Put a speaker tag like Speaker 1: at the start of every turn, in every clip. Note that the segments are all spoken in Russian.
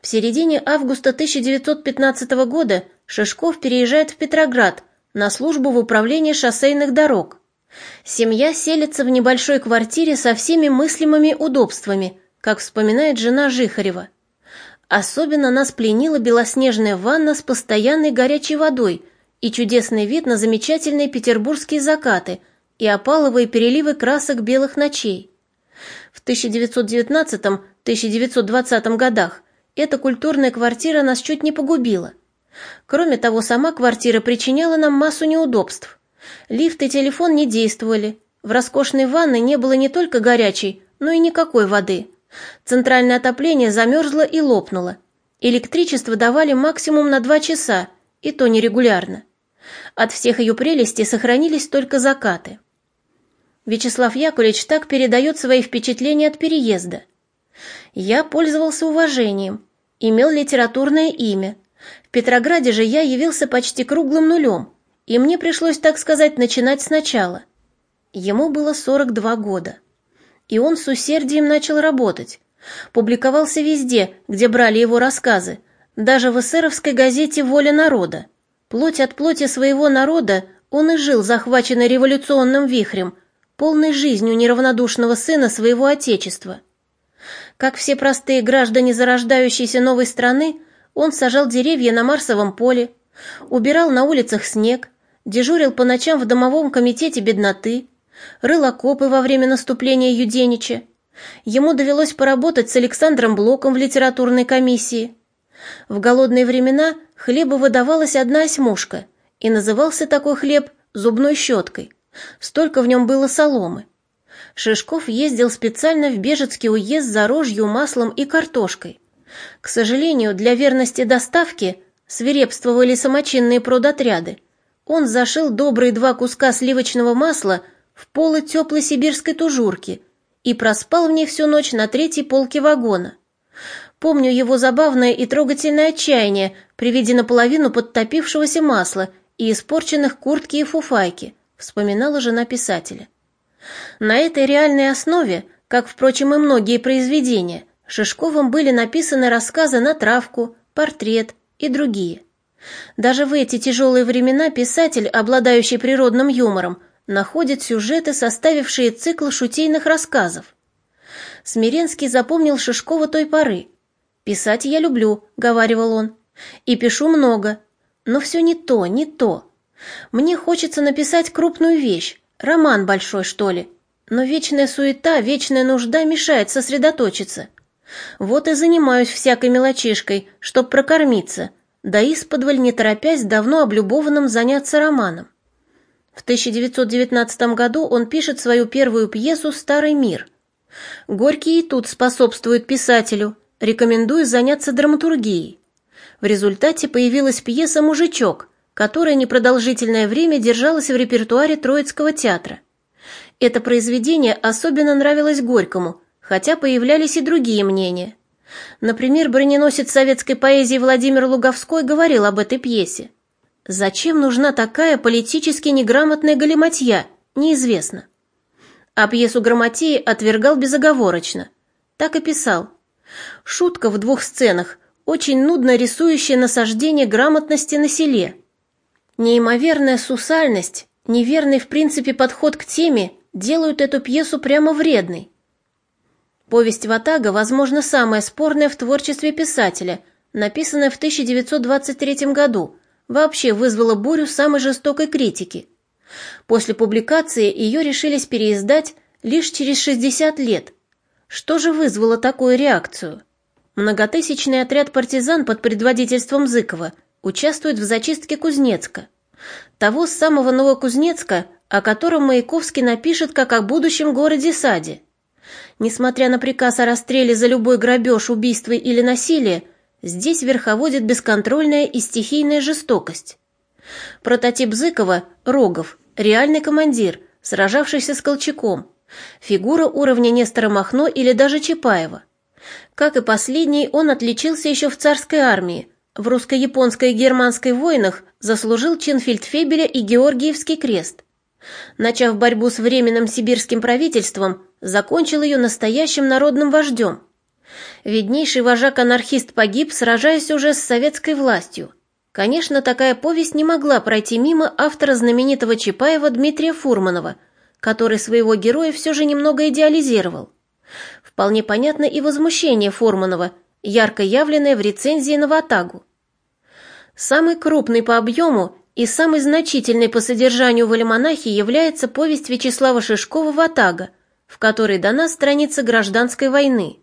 Speaker 1: В середине августа 1915 года Шишков переезжает в Петроград на службу в управление шоссейных дорог. Семья селится в небольшой квартире со всеми мыслимыми удобствами, как вспоминает жена Жихарева. Особенно нас пленила белоснежная ванна с постоянной горячей водой и чудесный вид на замечательные петербургские закаты и опаловые переливы красок белых ночей. В 1919-1920 годах эта культурная квартира нас чуть не погубила. Кроме того, сама квартира причиняла нам массу неудобств. Лифт и телефон не действовали. В роскошной ванной не было не только горячей, но и никакой воды. Центральное отопление замерзло и лопнуло. Электричество давали максимум на два часа, и то нерегулярно. От всех ее прелестей сохранились только закаты. Вячеслав Яковлевич так передает свои впечатления от переезда. «Я пользовался уважением, имел литературное имя. В Петрограде же я явился почти круглым нулем, и мне пришлось, так сказать, начинать сначала. Ему было 42 года. И он с усердием начал работать. Публиковался везде, где брали его рассказы, даже в эсеровской газете «Воля народа». Плоть от плоти своего народа он и жил, захваченный революционным вихрем, полной жизнью неравнодушного сына своего отечества. Как все простые граждане зарождающейся новой страны, он сажал деревья на Марсовом поле, убирал на улицах снег, дежурил по ночам в домовом комитете бедноты, рыл окопы во время наступления Юденича. Ему довелось поработать с Александром Блоком в литературной комиссии. В голодные времена хлеба выдавалась одна осьмушка, и назывался такой хлеб зубной щеткой. Столько в нем было соломы. Шишков ездил специально в Бежецкий уезд за рожью, маслом и картошкой. К сожалению, для верности доставки свирепствовали самочинные продотряды. Он зашил добрые два куска сливочного масла в полы теплой сибирской тужурки и проспал в ней всю ночь на третьей полке вагона. Помню его забавное и трогательное отчаяние при виде наполовину подтопившегося масла и испорченных куртки и фуфайки, вспоминала жена писателя. На этой реальной основе, как, впрочем, и многие произведения, Шишковым были написаны рассказы на травку, портрет и другие – даже в эти тяжелые времена писатель, обладающий природным юмором, находит сюжеты, составившие цикл шутейных рассказов. Смиренский запомнил Шишкова той поры. «Писать я люблю», — говаривал он, — «и пишу много, но все не то, не то. Мне хочется написать крупную вещь, роман большой, что ли, но вечная суета, вечная нужда мешает сосредоточиться. Вот и занимаюсь всякой мелочишкой, чтоб прокормиться, да исподволь не торопясь давно облюбованным заняться романом. В 1919 году он пишет свою первую пьесу «Старый мир». Горький и тут способствует писателю, рекомендуя заняться драматургией. В результате появилась пьеса «Мужичок», которая непродолжительное время держалась в репертуаре Троицкого театра. Это произведение особенно нравилось Горькому, хотя появлялись и другие мнения. Например, броненосец советской поэзии Владимир Луговской говорил об этой пьесе. Зачем нужна такая политически неграмотная галиматья, неизвестно. А пьесу Грамотеи отвергал безоговорочно. Так и писал. Шутка в двух сценах, очень нудно рисующая насаждение грамотности на селе. Неимоверная сусальность, неверный в принципе подход к теме делают эту пьесу прямо вредной. Повесть Ватага, возможно, самая спорная в творчестве писателя, написанная в 1923 году, вообще вызвала бурю самой жестокой критики. После публикации ее решились переиздать лишь через 60 лет. Что же вызвало такую реакцию? Многотысячный отряд партизан под предводительством Зыкова участвует в зачистке Кузнецка. Того самого Новокузнецка, о котором Маяковский напишет как о будущем городе-саде. Несмотря на приказ о расстреле за любой грабеж, убийство или насилие, здесь верховодит бесконтрольная и стихийная жестокость. Прототип Зыкова – Рогов, реальный командир, сражавшийся с Колчаком, фигура уровня Нестора Махно или даже Чапаева. Как и последний, он отличился еще в царской армии, в русско-японской и германской войнах заслужил чин фельдфебеля и Георгиевский крест – Начав борьбу с Временным сибирским правительством, закончил ее настоящим народным вождем. Виднейший вожак-анархист погиб, сражаясь уже с советской властью. Конечно, такая повесть не могла пройти мимо автора знаменитого Чапаева Дмитрия Фурманова, который своего героя все же немного идеализировал. Вполне понятно и возмущение Фурманова, ярко явленное в рецензии на «Ватагу». Самый крупный по объему и самый значительный по содержанию в альманахе является повесть Вячеслава Шишкова «Ватага», в которой дана страница гражданской войны.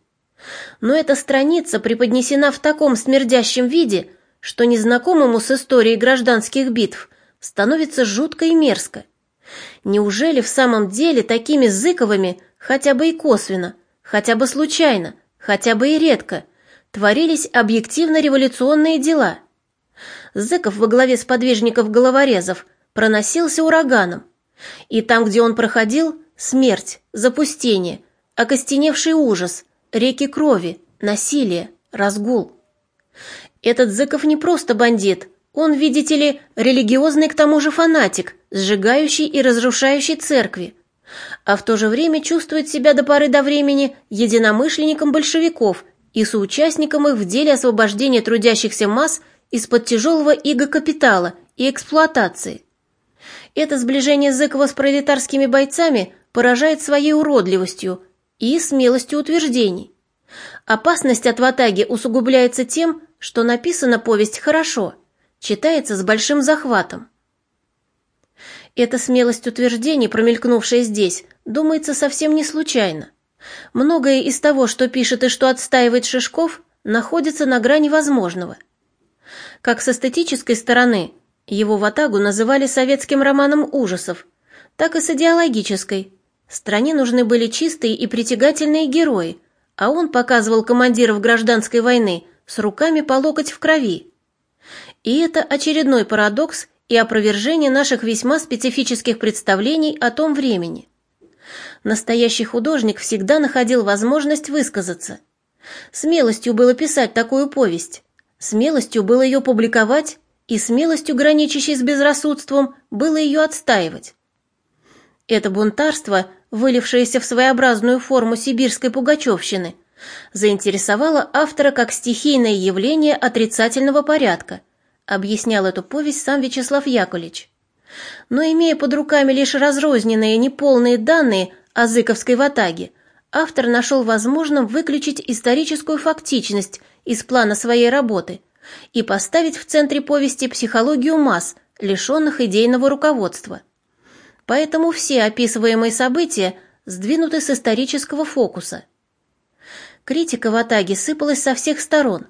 Speaker 1: Но эта страница преподнесена в таком смердящем виде, что незнакомому с историей гражданских битв становится жутко и мерзко. Неужели в самом деле такими Зыковыми, хотя бы и косвенно, хотя бы случайно, хотя бы и редко, творились объективно революционные дела? Зыков во главе сподвижников-головорезов проносился ураганом, и там, где он проходил, смерть, запустение, окостеневший ужас, реки крови, насилие, разгул. Этот Зыков не просто бандит, он, видите ли, религиозный к тому же фанатик, сжигающий и разрушающий церкви, а в то же время чувствует себя до поры до времени единомышленником большевиков и соучастником их в деле освобождения трудящихся масс из-под тяжелого иго капитала и эксплуатации. Это сближение Зыкова с пролетарскими бойцами поражает своей уродливостью и смелостью утверждений. Опасность от ватаги усугубляется тем, что написана повесть хорошо, читается с большим захватом. Эта смелость утверждений, промелькнувшая здесь, думается совсем не случайно. Многое из того, что пишет и что отстаивает Шишков, находится на грани возможного. Как с эстетической стороны, его ватагу называли советским романом ужасов, так и с идеологической. Стране нужны были чистые и притягательные герои, а он показывал командиров гражданской войны с руками по локоть в крови. И это очередной парадокс и опровержение наших весьма специфических представлений о том времени. Настоящий художник всегда находил возможность высказаться. Смелостью было писать такую повесть, смелостью было ее публиковать и смелостью, граничащей с безрассудством, было ее отстаивать. Это бунтарство вылившаяся в своеобразную форму сибирской пугачевщины, заинтересовала автора как стихийное явление отрицательного порядка, объяснял эту повесть сам Вячеслав Яковлевич. Но имея под руками лишь разрозненные неполные данные о Зыковской ватаге, автор нашел возможным выключить историческую фактичность из плана своей работы и поставить в центре повести психологию масс, лишенных идейного руководства поэтому все описываемые события сдвинуты с исторического фокуса. Критика в Атаге сыпалась со всех сторон.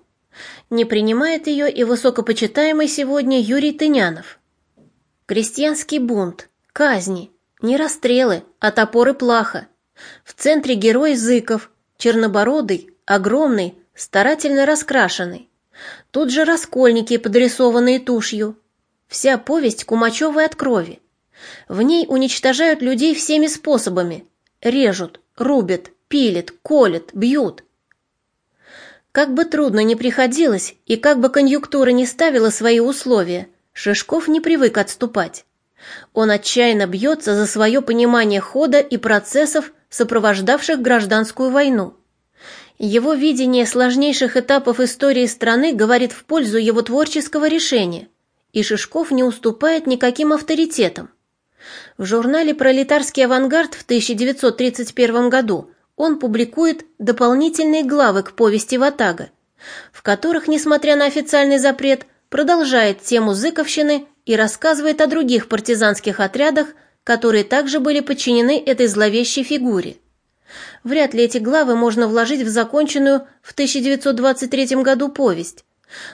Speaker 1: Не принимает ее и высокопочитаемый сегодня Юрий Тынянов. Крестьянский бунт, казни, не расстрелы, а топоры плаха. В центре герой Зыков, чернобородый, огромный, старательно раскрашенный. Тут же раскольники, подрисованные тушью. Вся повесть Кумачевой от крови. В ней уничтожают людей всеми способами. Режут, рубят, пилят, колят, бьют. Как бы трудно ни приходилось, и как бы конъюнктура не ставила свои условия, Шишков не привык отступать. Он отчаянно бьется за свое понимание хода и процессов, сопровождавших гражданскую войну. Его видение сложнейших этапов истории страны говорит в пользу его творческого решения, и Шишков не уступает никаким авторитетам. В журнале «Пролетарский авангард» в 1931 году он публикует дополнительные главы к повести Ватага, в которых, несмотря на официальный запрет, продолжает тему зыковщины и рассказывает о других партизанских отрядах, которые также были подчинены этой зловещей фигуре. Вряд ли эти главы можно вложить в законченную в 1923 году повесть,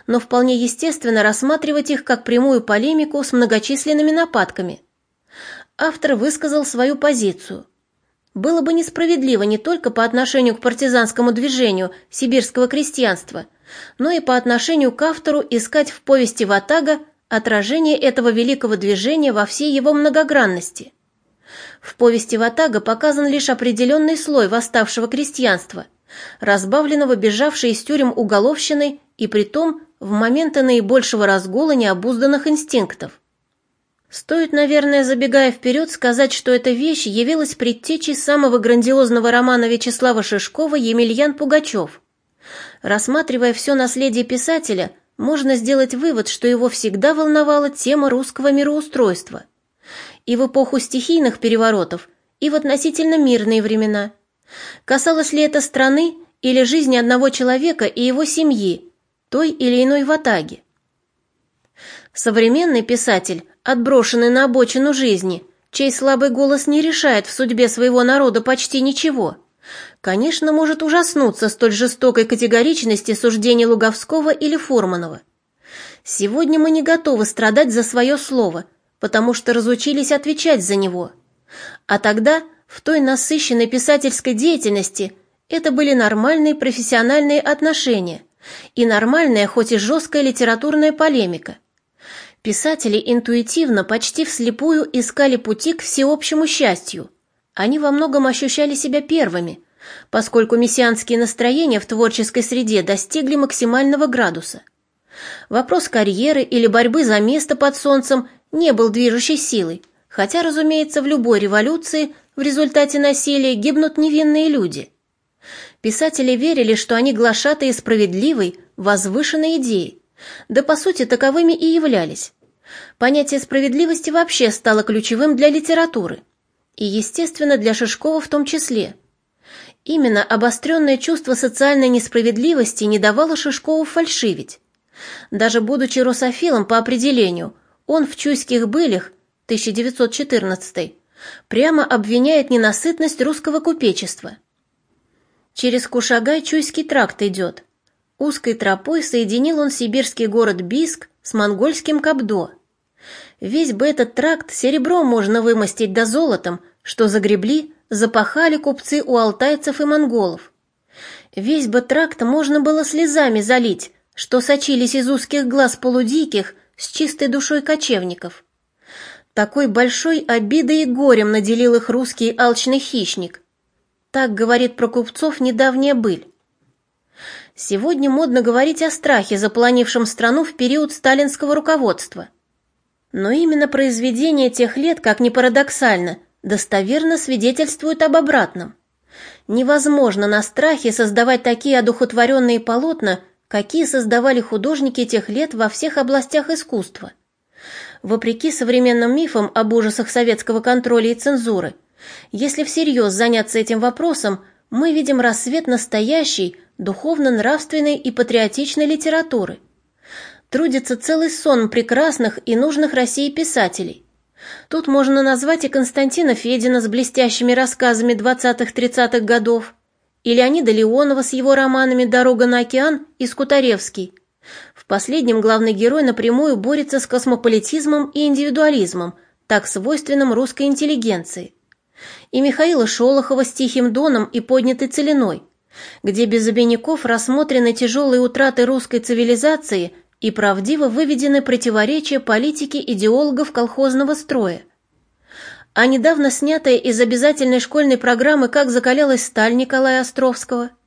Speaker 1: но вполне естественно рассматривать их как прямую полемику с многочисленными нападками – автор высказал свою позицию. Было бы несправедливо не только по отношению к партизанскому движению сибирского крестьянства, но и по отношению к автору искать в повести Ватага отражение этого великого движения во всей его многогранности. В повести Ватага показан лишь определенный слой восставшего крестьянства, разбавленного бежавшей из тюрем уголовщиной и притом в моменты наибольшего разгула необузданных инстинктов. Стоит, наверное, забегая вперед, сказать, что эта вещь явилась предтечей самого грандиозного романа Вячеслава Шишкова «Емельян Пугачев», Рассматривая все наследие писателя, можно сделать вывод, что его всегда волновала тема русского мироустройства. И в эпоху стихийных переворотов, и в относительно мирные времена. Касалось ли это страны или жизни одного человека и его семьи, той или иной ватаги? Современный писатель, отброшенный на обочину жизни, чей слабый голос не решает в судьбе своего народа почти ничего, конечно, может ужаснуться столь жестокой категоричности суждений Луговского или Фурманова. Сегодня мы не готовы страдать за свое слово, потому что разучились отвечать за него – а тогда, в той насыщенной писательской деятельности, это были нормальные профессиональные отношения и нормальная, хоть и жесткая литературная полемика. Писатели интуитивно, почти вслепую искали пути к всеобщему счастью. Они во многом ощущали себя первыми, поскольку мессианские настроения в творческой среде достигли максимального градуса. Вопрос карьеры или борьбы за место под солнцем не был движущей силой, Хотя, разумеется, в любой революции в результате насилия гибнут невинные люди. Писатели верили, что они глашатые справедливой, возвышенной идеи, да по сути таковыми и являлись. Понятие справедливости вообще стало ключевым для литературы. И, естественно, для Шишкова в том числе. Именно обостренное чувство социальной несправедливости не давало Шишкову фальшивить. Даже будучи русофилом по определению, он в «Чуйских былях» 1914, прямо обвиняет ненасытность русского купечества. Через Кушагай Чуйский тракт идет. Узкой тропой соединил он сибирский город Биск с монгольским Кабдо. Весь бы этот тракт серебром можно вымостить да золотом, что загребли, запахали купцы у алтайцев и монголов. Весь бы тракт можно было слезами залить, что сочились из узких глаз полудиких с чистой душой кочевников. Такой большой обидой и горем наделил их русский алчный хищник. Так говорит про купцов недавняя быль. Сегодня модно говорить о страхе, заполонившем страну в период сталинского руководства. Но именно произведения тех лет, как ни парадоксально, достоверно свидетельствуют об обратном. Невозможно на страхе создавать такие одухотворенные полотна, какие создавали художники тех лет во всех областях искусства – вопреки современным мифам об ужасах советского контроля и цензуры. Если всерьез заняться этим вопросом, мы видим рассвет настоящей, духовно-нравственной и патриотичной литературы. Трудится целый сон прекрасных и нужных России писателей. Тут можно назвать и Константина Федина с блестящими рассказами 20-30-х годов, и Леонида Леонова с его романами «Дорога на океан» и «Скутаревский», в последнем главный герой напрямую борется с космополитизмом и индивидуализмом, так свойственным русской интеллигенции. И Михаила Шолохова с «Тихим доном» и «Поднятой целиной», где без обиняков рассмотрены тяжелые утраты русской цивилизации и правдиво выведены противоречия политики идеологов колхозного строя. А недавно снятая из обязательной школьной программы «Как закалялась сталь» Николая Островского –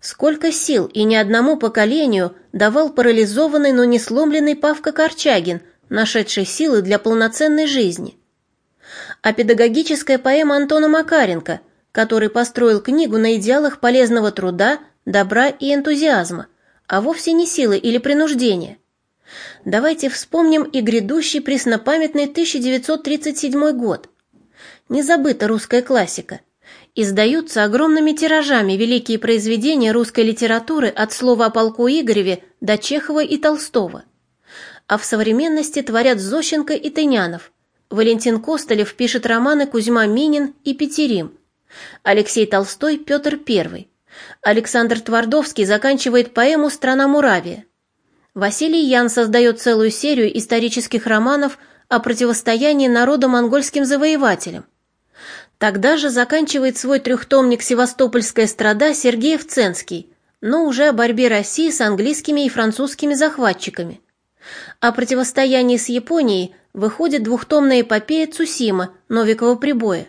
Speaker 1: Сколько сил и ни одному поколению давал парализованный, но не сломленный Павка Корчагин, нашедший силы для полноценной жизни. А педагогическая поэма Антона Макаренко, который построил книгу на идеалах полезного труда, добра и энтузиазма, а вовсе не силы или принуждения. Давайте вспомним и грядущий преснопамятный 1937 год. Не забыта русская классика – Издаются огромными тиражами великие произведения русской литературы от слова о полку Игореве до Чехова и Толстого. А в современности творят Зощенко и Тынянов. Валентин Костылев пишет романы Кузьма Минин и Петерим. Алексей Толстой – Петр I. Александр Твардовский заканчивает поэму «Страна Муравия». Василий Ян создает целую серию исторических романов о противостоянии народа монгольским завоевателям. Тогда же заканчивает свой трехтомник «Севастопольская страда» Сергей Вценский, но уже о борьбе России с английскими и французскими захватчиками. О противостоянии с Японией выходит двухтомная эпопея Цусима Новикова прибоя.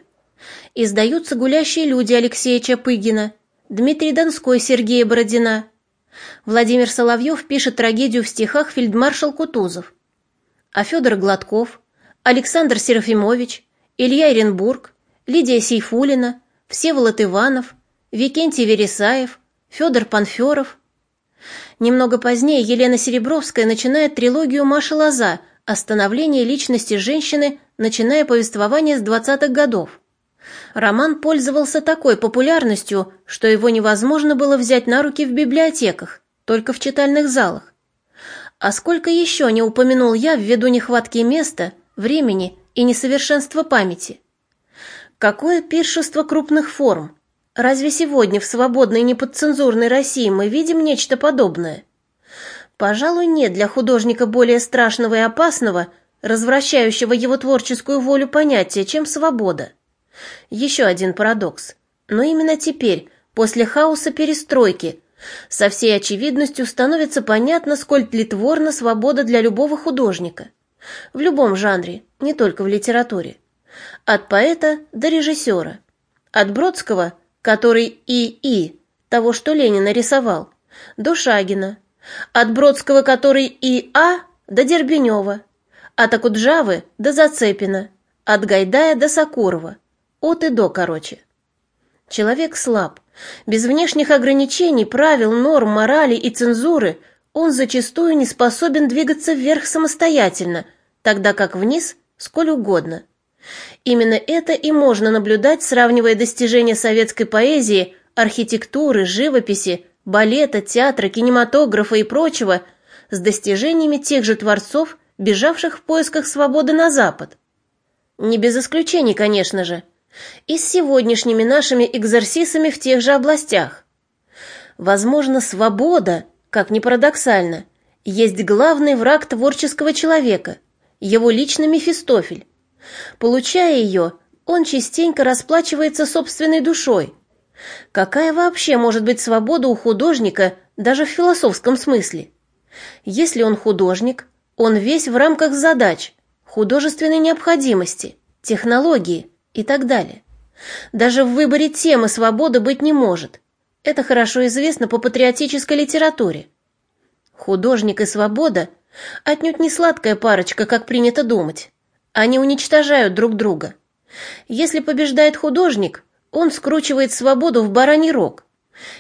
Speaker 1: Издаются «Гулящие люди» Алексея Чапыгина, Дмитрий Донской Сергея Бородина. Владимир Соловьев пишет трагедию в стихах фельдмаршал Кутузов. А Федор Гладков, Александр Серафимович, Илья Иренбург – Лидия Сейфулина, Всеволод Иванов, Викентий Вересаев, Федор Панферов, Немного позднее Елена Серебровская начинает трилогию «Маша Лоза» о становлении личности женщины, начиная повествование с 20-х годов. Роман пользовался такой популярностью, что его невозможно было взять на руки в библиотеках, только в читальных залах. А сколько еще не упомянул я ввиду нехватки места, времени и несовершенства памяти. Какое пиршество крупных форм! Разве сегодня в свободной неподцензурной России мы видим нечто подобное? Пожалуй, нет для художника более страшного и опасного, развращающего его творческую волю понятия, чем свобода. Еще один парадокс. Но именно теперь, после хаоса перестройки, со всей очевидностью становится понятно, сколь тлетворна свобода для любого художника. В любом жанре, не только в литературе. От поэта до режиссера. От Бродского, который и-и, того, что Ленин нарисовал, до Шагина. От Бродского, который и-а, до Дербенева. От Акуджавы до Зацепина. От Гайдая до Сакурова. От и до, короче. Человек слаб. Без внешних ограничений, правил, норм, морали и цензуры он зачастую не способен двигаться вверх самостоятельно, тогда как вниз сколь угодно. Именно это и можно наблюдать, сравнивая достижения советской поэзии, архитектуры, живописи, балета, театра, кинематографа и прочего с достижениями тех же творцов, бежавших в поисках свободы на Запад. Не без исключений, конечно же – и с сегодняшними нашими экзорсисами в тех же областях. Возможно, свобода, как ни парадоксально, есть главный враг творческого человека, его личный Мефистофель. Получая ее, он частенько расплачивается собственной душой. Какая вообще может быть свобода у художника, даже в философском смысле? Если он художник, он весь в рамках задач, художественной необходимости, технологии, и так далее. Даже в выборе темы свободы быть не может. Это хорошо известно по патриотической литературе. Художник и свобода отнюдь не сладкая парочка, как принято думать. Они уничтожают друг друга. Если побеждает художник, он скручивает свободу в бараний рог.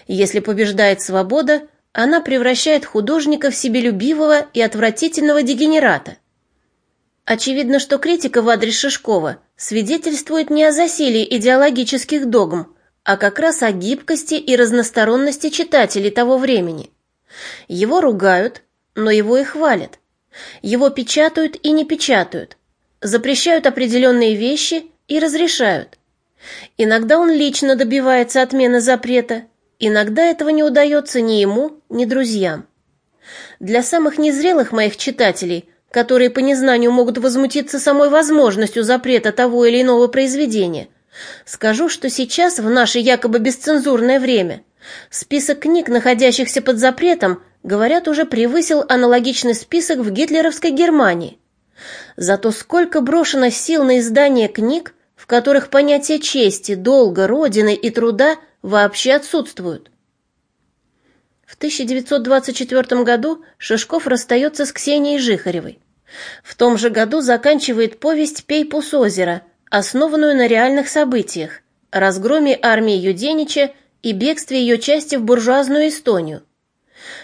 Speaker 1: Если побеждает свобода, она превращает художника в себелюбивого и отвратительного дегенерата – Очевидно, что критика в адрес Шишкова свидетельствует не о засилии идеологических догм, а как раз о гибкости и разносторонности читателей того времени. Его ругают, но его и хвалят. Его печатают и не печатают, запрещают определенные вещи и разрешают. Иногда он лично добивается отмены запрета, иногда этого не удается ни ему, ни друзьям. Для самых незрелых моих читателей – которые по незнанию могут возмутиться самой возможностью запрета того или иного произведения. Скажу, что сейчас, в наше якобы бесцензурное время, список книг, находящихся под запретом, говорят, уже превысил аналогичный список в гитлеровской Германии. Зато сколько брошено сил на издание книг, в которых понятия чести, долга, родины и труда вообще отсутствуют. В 1924 году Шишков расстается с Ксенией Жихаревой. В том же году заканчивает повесть «Пей с озера», основанную на реальных событиях, разгроме армии Юденича и бегстве ее части в буржуазную Эстонию.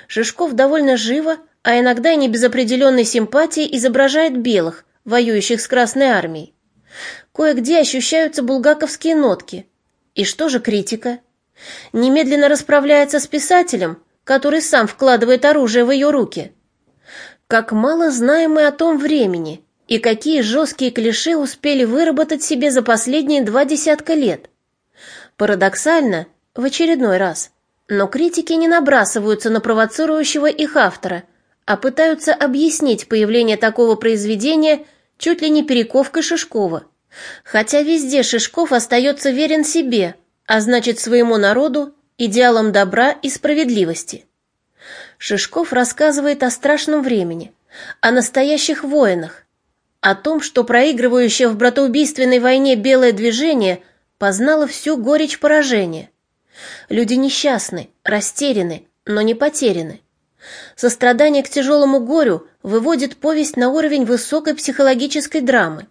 Speaker 1: Шишков довольно живо, а иногда и не без определенной симпатии изображает белых, воюющих с Красной армией. Кое-где ощущаются булгаковские нотки. И что же критика? Немедленно расправляется с писателем, который сам вкладывает оружие в ее руки. Как мало знаем мы о том времени, и какие жесткие клише успели выработать себе за последние два десятка лет. Парадоксально, в очередной раз, но критики не набрасываются на провоцирующего их автора, а пытаются объяснить появление такого произведения чуть ли не перековкой Шишкова. Хотя везде Шишков остается верен себе, а значит своему народу идеалом добра и справедливости. Шишков рассказывает о страшном времени, о настоящих воинах, о том, что проигрывающее в братоубийственной войне белое движение познало всю горечь поражения. Люди несчастны, растеряны, но не потеряны. Сострадание к тяжелому горю выводит повесть на уровень высокой психологической драмы.